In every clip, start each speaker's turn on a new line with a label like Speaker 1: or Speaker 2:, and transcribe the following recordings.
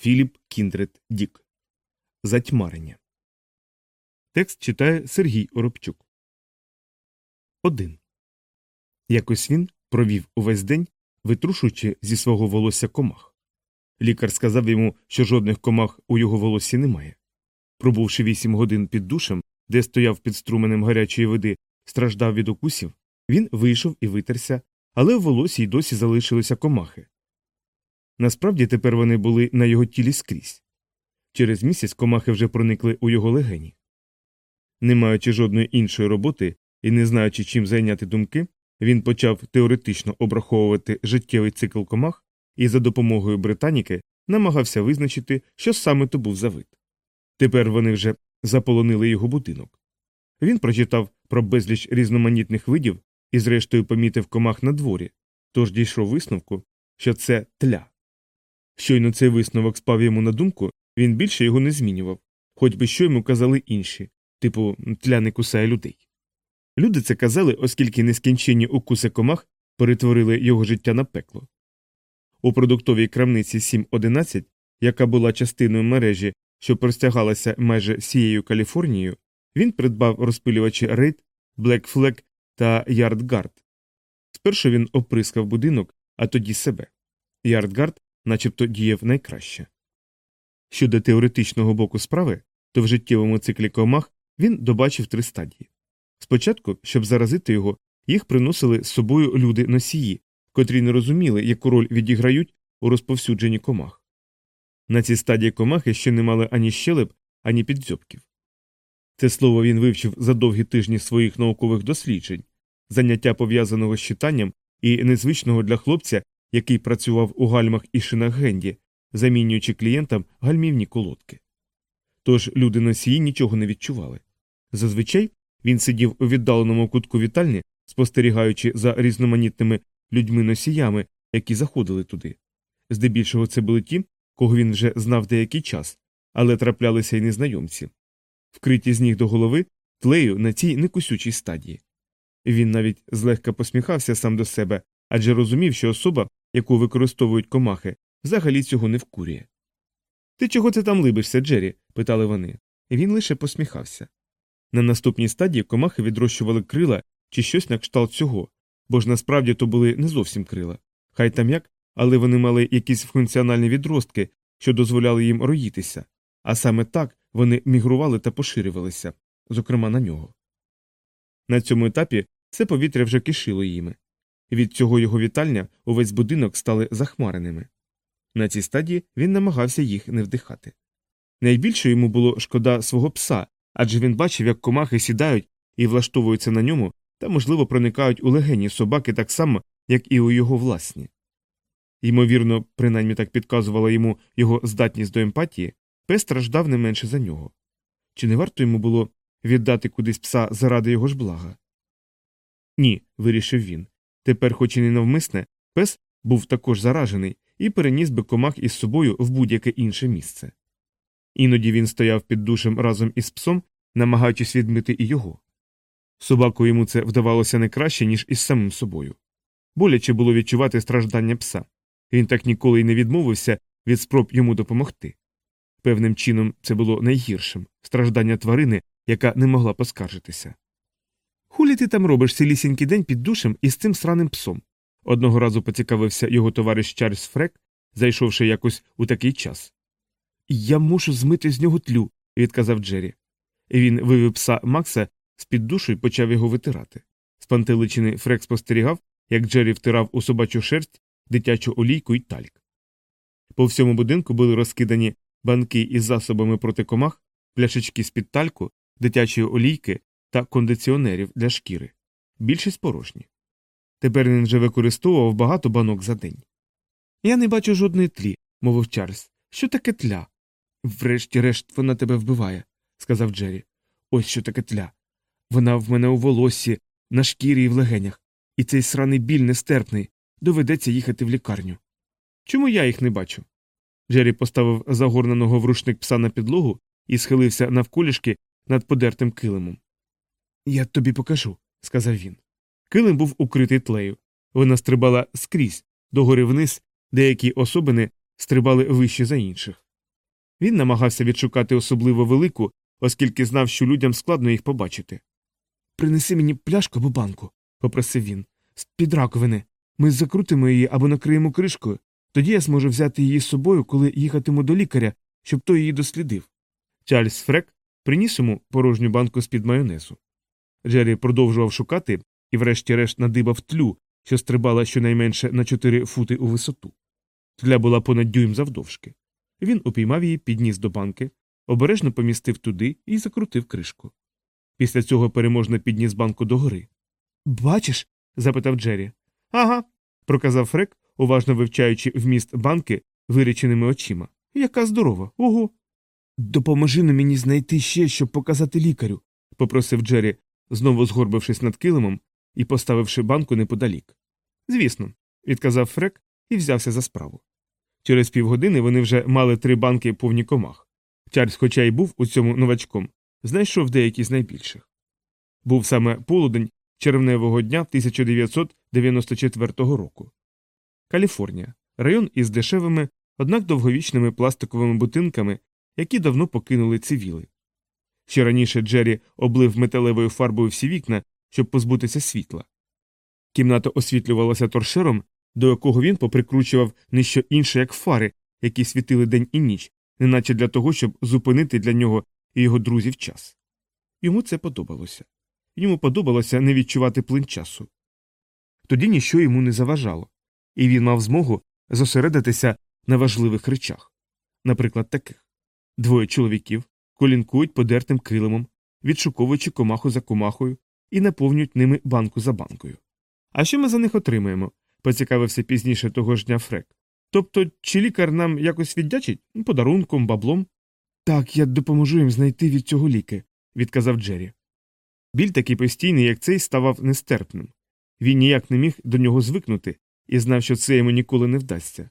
Speaker 1: Філіп Кіндрет Дік. Затьмарення. Текст читає Сергій Оробчук. 1. Якось він провів увесь день, витрушуючи зі свого волосся комах. Лікар сказав йому, що жодних комах у його волосі немає. Пробувши вісім годин під душем, де стояв під струменем гарячої води, страждав від укусів, він вийшов і витерся, але в волосі й досі залишилися комахи. Насправді тепер вони були на його тілі скрізь. Через місяць комахи вже проникли у його легені. Не маючи жодної іншої роботи і не знаючи, чим зайняти думки, він почав теоретично обраховувати життєвий цикл комах і за допомогою британіки намагався визначити, що саме то був за вид. Тепер вони вже заполонили його будинок. Він прочитав про безліч різноманітних видів і, зрештою, помітив комах на дворі, тож дійшов висновку, що це тля. Щойно цей висновок спав йому на думку, він більше його не змінював, хоч би що йому казали інші, типу тля не кусає людей. Люди це казали, оскільки нескінченні укуси комах перетворили його життя на пекло. У продуктовій крамниці 711, яка була частиною мережі, що простягалася майже всією Каліфорнією, він придбав розпилювачі Рейд, Black Flag та Yardguard. Спершу він оприскав будинок, а тоді себе. Yardguard начебто діяв найкраще. Щодо теоретичного боку справи, то в життєвому циклі комах він добачив три стадії. Спочатку, щоб заразити його, їх приносили з собою люди носії, котрі не розуміли, яку роль відіграють у розповсюдженні комах. На цій стадії комахи ще не мали ані щелеп, ані підзьобків. Це слово він вивчив за довгі тижні своїх наукових досліджень, заняття пов'язаного з читанням і незвичного для хлопця, який працював у гальмах і шинах Генді, замінюючи клієнтам гальмівні колодки. Тож люди носії нічого не відчували. Зазвичай він сидів у віддаленому кутку вітальні, спостерігаючи за різноманітними людьми носіями, які заходили туди. Здебільшого це були ті, кого він вже знав деякий час, але траплялися й незнайомці, вкриті з ніг до голови тлею на цій некусючій стадії. Він навіть злегка посміхався сам до себе, адже розумів, що особа, яку використовують комахи, взагалі цього не вкурює. Ти чого це там либишся, Джері? питали вони. Він лише посміхався. На наступній стадії комахи відрощували крила чи щось на кшталт цього, бо ж насправді то були не зовсім крила. Хай там як, але вони мали якісь функціональні відростки, що дозволяли їм роїтися, а саме так вони мігрували та поширювалися, зокрема на нього. На цьому етапі це повітря вже кишило їми. Від цього його вітальня увесь будинок стали захмареними. На цій стадії він намагався їх не вдихати. Найбільше йому було шкода свого пса, адже він бачив, як комахи сідають і влаштовуються на ньому та, можливо, проникають у легені собаки так само, як і у його власні. Ймовірно, принаймні так підказувала йому його здатність до емпатії, пес страждав не менше за нього. Чи не варто йому було віддати кудись пса заради його ж блага? Ні, вирішив він. Тепер, хоч і не навмисне, пес був також заражений і переніс би комах із собою в будь-яке інше місце. Іноді він стояв під душем разом із псом, намагаючись відмити і його. Собаку йому це вдавалося не краще, ніж із самим собою. Боляче було відчувати страждання пса. Він так ніколи й не відмовився від спроб йому допомогти. Певним чином це було найгіршим страждання тварини, яка не могла поскаржитися. Хулі ти там робиш цілісінький день під душем із цим сраним псом. Одного разу поцікавився його товариш Чарльз Фрек, зайшовши якось у такий час. Я мушу змити з нього тлю, відказав Джері. Він вивів пса Макса з під душу і почав його витирати. З пантеличини Фрек спостерігав, як Джері втирав у собачу шерсть дитячу олійку і тальк. По всьому будинку були розкидані банки із засобами проти комах, пляшечки з під тальку, дитячої олійки та кондиціонерів для шкіри. Більшість порожні. Тепер він вже використовував багато банок за день. Я не бачу жодної тлі, мовив Чарльз. Що таке тля? Врешті-решт вона тебе вбиває, сказав Джері. Ось що таке тля. Вона в мене у волоссі, на шкірі і в легенях, і цей сраний біль нестерпний, доведеться їхати в лікарню. Чому я їх не бачу? Джері поставив загорненого в рушник пса на підлогу і схилився навколішки над подертим килимом. Я тобі покажу, сказав він. Килим був укритий тлею. Вона стрибала скрізь, догори вниз, деякі особини стрибали вище за інших. Він намагався відшукати особливо велику, оскільки знав, що людям складно їх побачити. Принеси мені пляшку або банку, попросив він. З під раковини. Ми закрутимо її або накриємо кришкою, тоді я зможу взяти її з собою, коли їхатиму до лікаря, щоб той її дослідив. Чарльз Фрек приніс йому порожню банку з під майонезу. Джері продовжував шукати і, врешті-решт, надибав тлю, що стрибала щонайменше на чотири фути у висоту. Тля була понад дюйм завдовжки. Він упіймав її, підніс до банки, обережно помістив туди і закрутив кришку. Після цього переможно підніс банку догори. Бачиш? запитав Джері. Ага, проказав Фрек, уважно вивчаючи вміст банки виріченими очима. Яка здорова, ого. Допоможи на мені знайти ще, щоб показати лікарю, попросив Джері, знову згорбившись над килимом і поставивши банку неподалік. Звісно, відказав Фрек і взявся за справу. Через півгодини вони вже мали три банки повні комах. Чарльз, хоча й був у цьому новачком, знайшов деякі з найбільших. Був саме полудень червневого дня 1994 року. Каліфорнія район із дешевими, однак довговічними пластиковими будинками, які давно покинули цивіли. Ще раніше Джері облив металевою фарбою всі вікна, щоб позбутися світла. Кімната освітлювалася торшером, до якого він поприкручував не що інше, як фари, які світили день і ніч, неначе для того, щоб зупинити для нього і його друзів час. Йому це подобалося. Йому подобалося не відчувати плин часу. Тоді ніщо йому не заважало, і він мав змогу зосередитися на важливих речах, наприклад, таких двоє чоловіків колінкують подертим килимом, відшуковуючи комаху за комахою, і наповнюють ними банку за банкою. А що ми за них отримаємо? поцікавився пізніше того ж дня Фрек. Тобто, чи лікар нам якось віддячить подарунком, баблом? Так, я допоможу їм знайти від цього ліки, відказав Джері. Біль такий постійний, як цей, ставав нестерпним. Він ніяк не міг до нього звикнути і знав, що це йому ніколи не вдасться.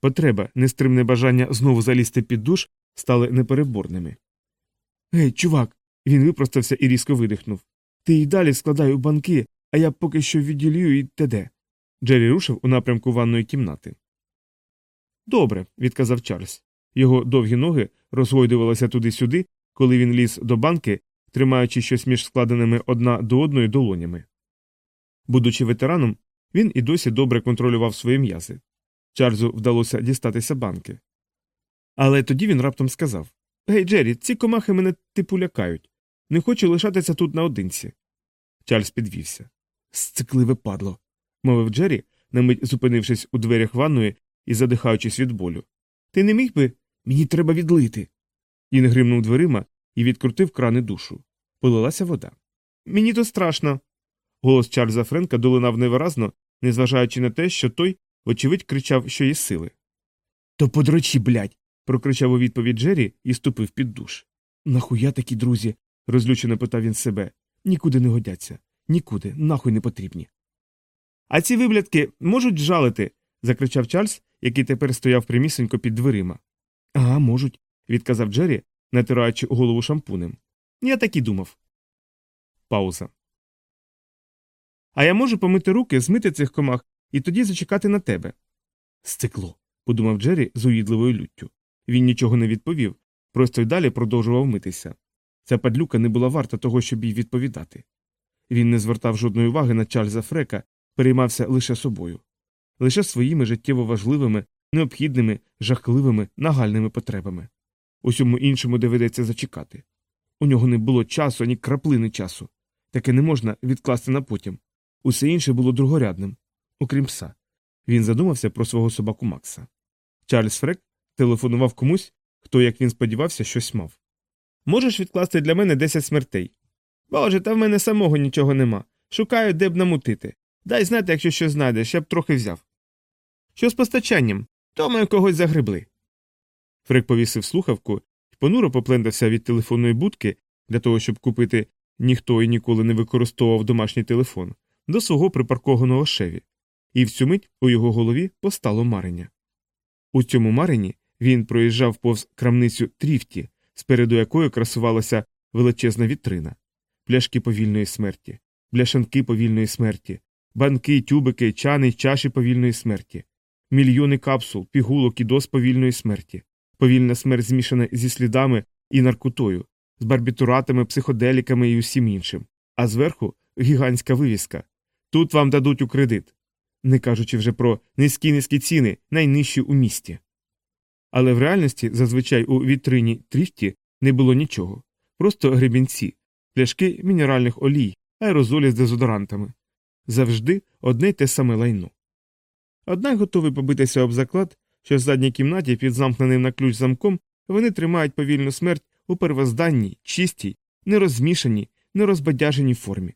Speaker 1: Потреба, нестримне бажання знову залізти під душ стали непереборними. Гей, чувак. Він випростався і різко видихнув. Ти й далі складай у банки, а я поки що відділюю і теде. Джері рушив у напрямку ванної кімнати. Добре, відказав Чарльз. Його довгі ноги розгойдувалися туди-сюди, коли він ліз до банки, тримаючи щось між складеними одна до одної долонями. Будучи ветераном, він і досі добре контролював свої м'язи. Чарльзу вдалося дістатися банки. Але тоді він раптом сказав Гей, Джері, ці комахи мене типу лякають. Не хочу лишатися тут наодинці. Чарльз підвівся. Сцикливе падло, мовив Джері, на мить зупинившись у дверях ванної і задихаючись від болю. Ти не міг би? Мені треба відлити. Він гримнув дверима і відкрутив крани душу. Полилася вода. Мені то страшно. Голос Чарльза Френка долинав невиразно, незважаючи на те, що той, вочевидь, кричав, що є сили. То подрочі, блядь. Прокричав у відповідь Джері і ступив під душ. Нахуя такі друзі? розлючено питав він себе. Нікуди не годяться, нікуди, нахуй не потрібні. А ці виблядки можуть жалити. закричав Чарльз, який тепер стояв примісенько під дверима. Ага, можуть, відказав Джері, натираючи голову шампунем. Я так і думав. Пауза. А я можу помити руки, змити цих комах і тоді зачекати на тебе. Стекло, подумав Джері з уїдливою люттю. Він нічого не відповів, просто й далі продовжував митися. Ця падлюка не була варта того, щоб їй відповідати. Він не звертав жодної уваги на Чарльза Фрека, переймався лише собою, лише своїми життєво важливими, необхідними, жахливими, нагальними потребами. Усьому іншому доведеться зачекати. У нього не було часу, ані краплини часу. Таке не можна відкласти на потім. Усе інше було другорядним, окрім пса. Він задумався про свого собаку Макса. Чарльз Фрек телефонував комусь, хто, як він сподівався, щось мав. Можеш відкласти для мене десять смертей. Боже, та в мене самого нічого нема. Шукаю, де б намутити. Дай знати, якщо щось знайдеш, я б трохи взяв. Що з постачанням? То ми когось загребли. Фрек повісив слухавку і понуро поплендався від телефонної будки для того, щоб купити ніхто і ніколи не використовував домашній телефон до свого припаркованого шеві, і в цю мить у його голові постало марення. У цьому марині він проїжджав повз крамницю тріфті, спереду якої красувалася величезна вітрина, пляшки повільної смерті, бляшанки повільної смерті, банки, тюбики, чани, чаші повільної смерті, мільйони капсул, пігулок і доз повільної смерті, Повільна смерть змішана зі слідами і наркотою, з барбітуратами, психоделіками і усім іншим, а зверху гігантська вивіска. Тут вам дадуть у кредит, не кажучи вже про низькі низькі ціни, найнижчі у місті. Але в реальності зазвичай у вітрині тріфті не було нічого, просто гребінці, пляшки мінеральних олій, аерозолі з дезодорантами. Завжди одне й те саме лайно. Однак готовий побитися об заклад, що в задній кімнаті під замкненим на ключ замком вони тримають повільну смерть у первозданній, чистій, нерозмішаній, нерозбадяженій формі.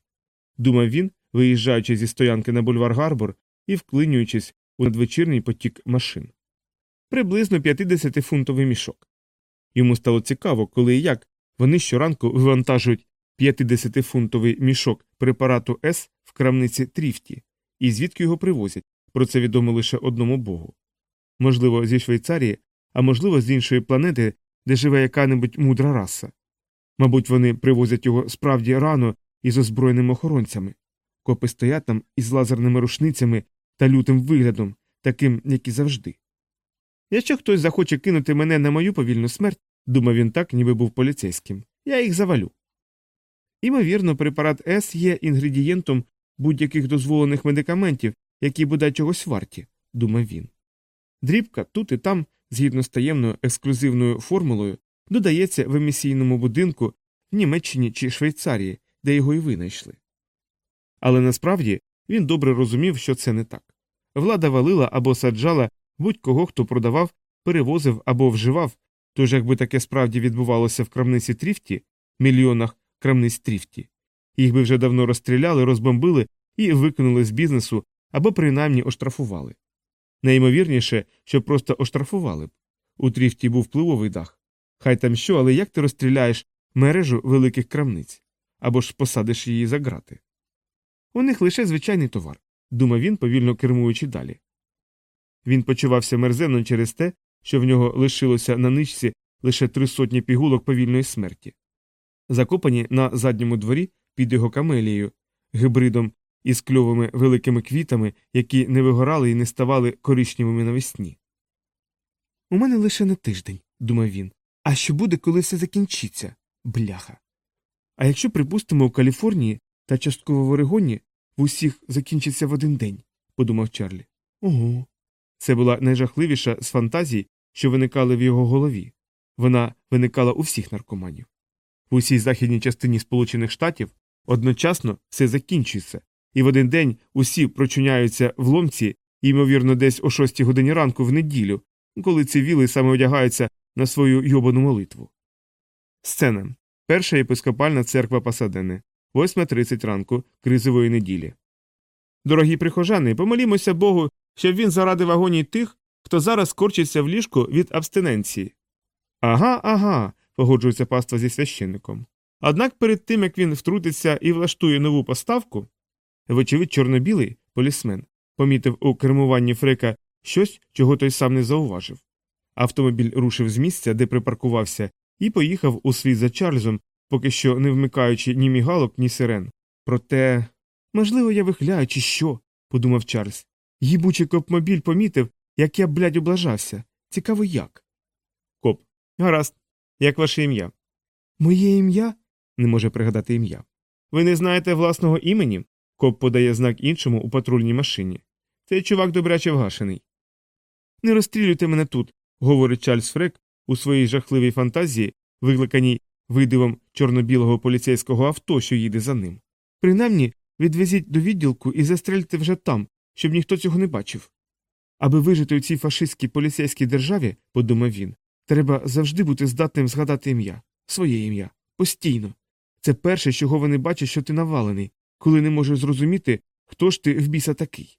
Speaker 1: Думав він, виїжджаючи зі стоянки на бульвар Гарбор і вклинюючись у надвечірній потік машин. Приблизно 50-фунтовий мішок. Йому стало цікаво, коли і як вони щоранку вивантажують 50-фунтовий мішок препарату С в крамниці Тріфті, і звідки його привозять, про це відомо лише одному богу. Можливо, зі Швейцарії, а можливо, з іншої планети, де живе яка-небудь мудра раса. Мабуть, вони привозять його справді рано із озброєними охоронцями. Копи стоять там із лазерними рушницями та лютим виглядом, таким, як і завжди. Якщо хтось захоче кинути мене на мою повільну смерть, думав він так, ніби був поліцейським, я їх завалю. Імовірно, препарат С є інгредієнтом будь-яких дозволених медикаментів, які бодай чогось варті, думав він. Дрібка тут і там, згідно з таємною ексклюзивною формулою, додається в емісійному будинку в Німеччині чи Швейцарії, де його і винайшли. Але насправді він добре розумів, що це не так. Влада валила або саджала будь-кого, хто продавав, перевозив або вживав, тож якби таке справді відбувалося в крамниці Тріфті, мільйонах крамниць Тріфті, їх би вже давно розстріляли, розбомбили і викинули з бізнесу або принаймні оштрафували. Найімовірніше, що просто оштрафували б. У Тріфті був впливовий дах. Хай там що, але як ти розстріляєш мережу великих крамниць або ж посадиш її за грати? У них лише звичайний товар, думав він, повільно кермуючи далі. Він почувався мерзенно через те, що в нього лишилося на ничці лише три сотні пігулок повільної смерті, закопані на задньому дворі під його камелією, гибридом із кльовими великими квітами, які не вигорали і не ставали коричневими навесні. У мене лише на тиждень, думав він. А що буде, коли все закінчиться? Бляха. А якщо, припустимо, у Каліфорнії та частково в Орегоні в усіх закінчиться в один день, подумав Чарлі. Ого. Це була найжахливіша з фантазій, що виникали в його голові. Вона виникала у всіх наркоманів. В усій західній частині Сполучених Штатів одночасно все закінчується, і в один день усі прочиняються в ломці, ймовірно, десь о шостій годині ранку в неділю, коли цивіли саме одягаються на свою йобану молитву. Сцена. Перша єпископальна церква Пасадени. 8.30 ранку кризової неділі. Дорогі прихожани, помолімося Богу, щоб він зарадив агоній тих, хто зараз корчиться в ліжку від абстиненції. Ага, ага, погоджується паства зі священником. Однак перед тим як він втрутиться і влаштує нову поставку, вочевидь, чорно-білий полісмен помітив у кермуванні Фрека щось, чого той сам не зауважив. Автомобіль рушив з місця, де припаркувався, і поїхав у світ за Чарльзом, поки що не вмикаючи ні мігалок, ні сирен. Проте, можливо, я вихляю, чи що, подумав Чарльз. Їбучий копмобіль помітив, як я, блядь, облажався. Цікаво, як. Коп. Гаразд. Як ваше ім'я? Моє ім'я? не може пригадати ім'я. Ви не знаєте власного імені? Коп подає знак іншому у патрульній машині. Цей чувак добряче вгашений. Не розстрілюйте мене тут, говорить Чарльз Фрек у своїй жахливій фантазії, викликаній видивом чорно-білого поліцейського авто, що їде за ним. Принаймні, відвезіть до відділку і застрельте вже там, щоб ніхто цього не бачив. Аби вижити у цій фашистській поліцейській державі, подумав він, треба завжди бути здатним згадати ім'я, своє ім'я, постійно. Це перше, чого вони бачать, що ти навалений, коли не можеш зрозуміти, хто ж ти в біса такий.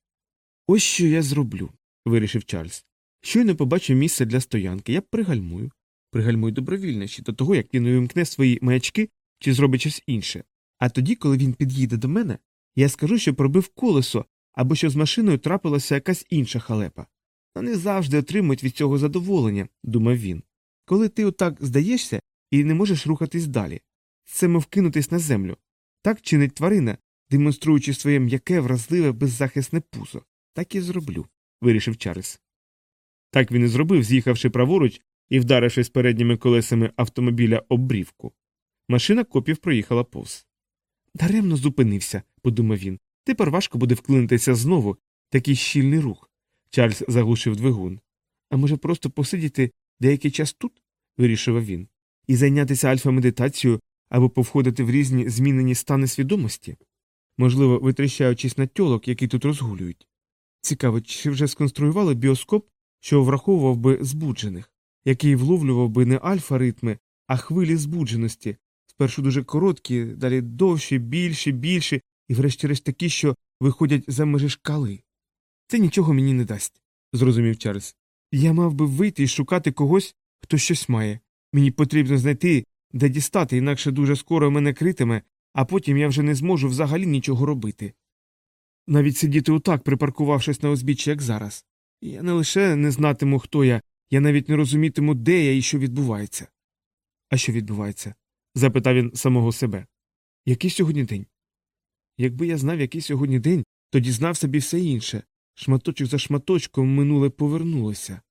Speaker 1: Ось що я зроблю, вирішив Чарльз. Щойно побачив місце для стоянки, я пригальмую. Пригальмую добровільно ще до того, як він увімкне свої маячки чи зробить щось інше. А тоді, коли він під'їде до мене, я скажу, що пробив колесо або що з машиною трапилася якась інша халепа. Вони завжди отримують від цього задоволення, думав він. Коли ти отак здаєшся і не можеш рухатись далі. Це мов кинутись на землю. Так чинить тварина, демонструючи своє м'яке, вразливе, беззахисне пузо. Так і зроблю, вирішив Чарльз. Так він і зробив, з'їхавши праворуч і, вдарившись передніми колесами автомобіля об брівку. Машина копів проїхала повз. Даремно зупинився, подумав він. Тепер важко буде вклинитися знову такий щільний рух. Чарльз заглушив двигун. А може, просто посидіти деякий час тут? вирішував він, і зайнятися альфа-медитацією або повходити в різні змінені стани свідомості? Можливо, витріщаючись на тьолок, які тут розгулюють. Цікаво, чи вже сконструювали біоскоп, що враховував би збуджених, який вловлював би не альфа-ритми, а хвилі збудженості, спершу дуже короткі, далі довші, більші, більші, і врешті-решт такі, що виходять за межі шкали. Це нічого мені не дасть, зрозумів Чарльз. Я мав би вийти і шукати когось, хто щось має. Мені потрібно знайти, де дістати, інакше дуже скоро мене критиме, а потім я вже не зможу взагалі нічого робити. Навіть сидіти отак, припаркувавшись на узбіччі, як зараз. Я не лише не знатиму, хто я, я навіть не розумітиму, де я і що відбувається. А що відбувається? запитав він самого себе. Який сьогодні день? Якби я знав, який сьогодні день, то дізнався б і все інше. Шматочок за шматочком минуле повернулося.